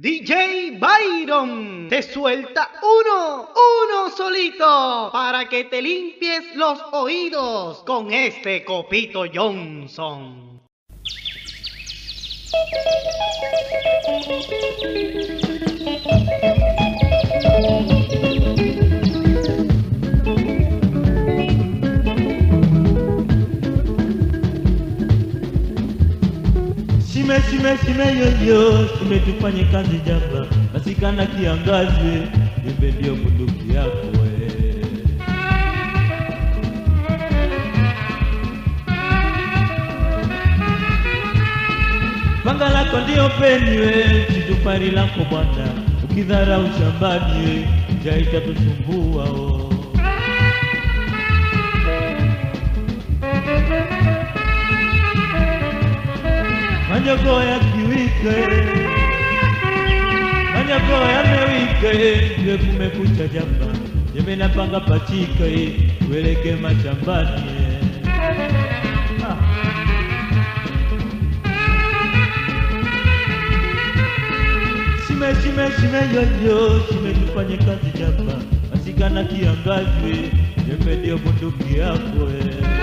DJ Byron te suelta uno, uno solito, para que te limpies los oídos con este copito Johnson. Shime shime yoyo, shime tufanye kazi jamba, masikana kiangazi, jembe ndio bunduki yako. Panga lako ndio penywe, chitupari lako bwana, ukidharau shambani we, njaa Manyogo ya kiwike. Manyogo yamewike Ndio kumekucha jamba. Jembe napanga pachika Weleke mashambani. Shime shime shime yoyo Shime tufanye kazi jamba. Asikana kiangazi. Jembe ndio bunduki yako eh.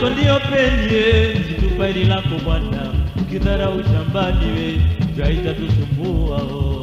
Lako ndio penye jitupa ili lako bwana, ukidharau shambani we twaita tusumbua oh.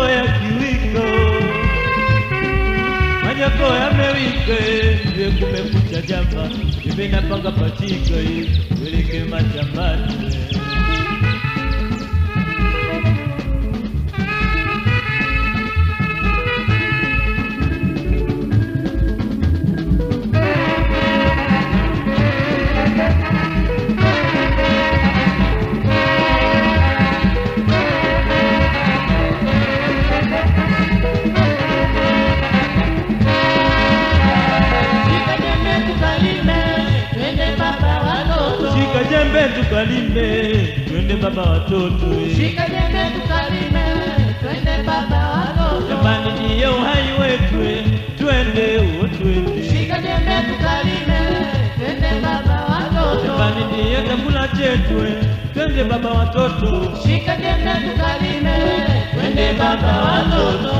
Manyogo ya kiwiko Manyogo yamewike Ndiye kumekucha jamba Jembe napanga patiko, Weleke mashambani eh. Shika jembe tukalime, twende baba watoto. Shika jembe tukalime, twende baba watoto. Jamani ndiye uhai wetu, twende uo twende. Shika jembe tukalime, twende baba watoto. Jamani ndiye chakula chetu, twende baba watoto. Shika jembe tukalime, twende baba watoto.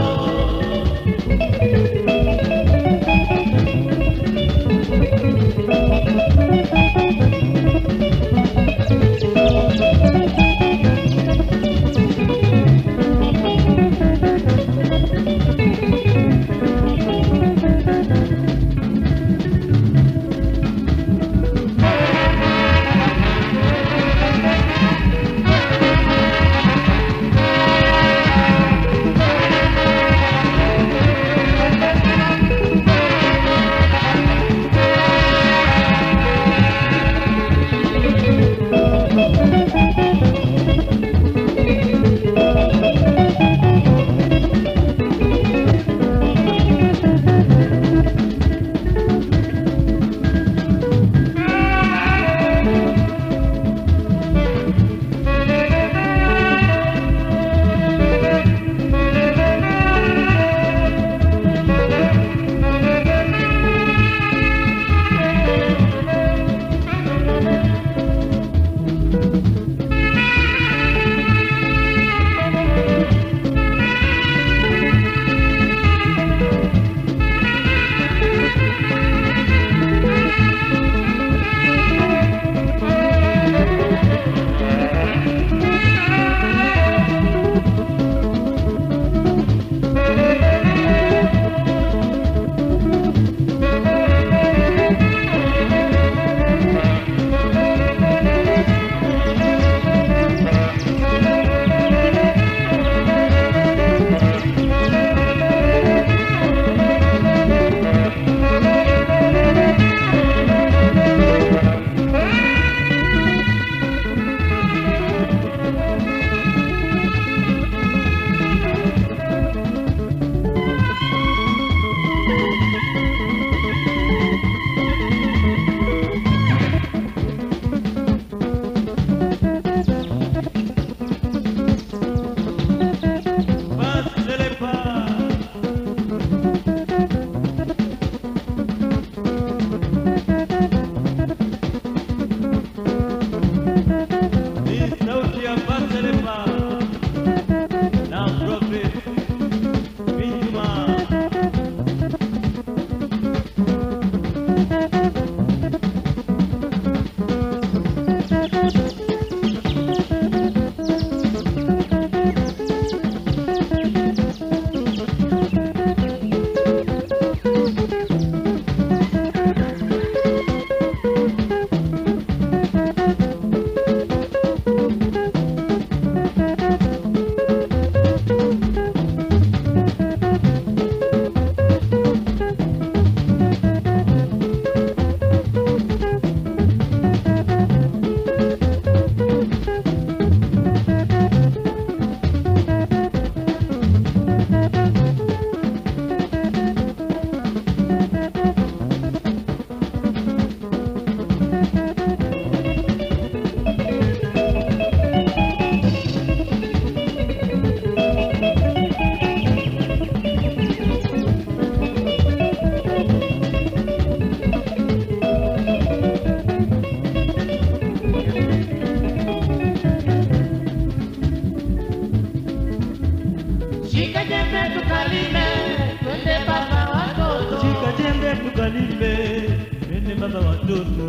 Baba watoto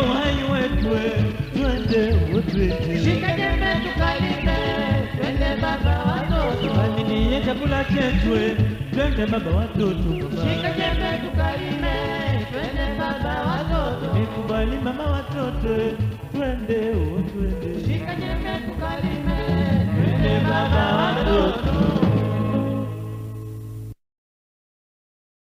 uhai wetu twende wote Shika chakula chetu eh. twende baba watoto. Nikubali mama watoto twende twende baba watoto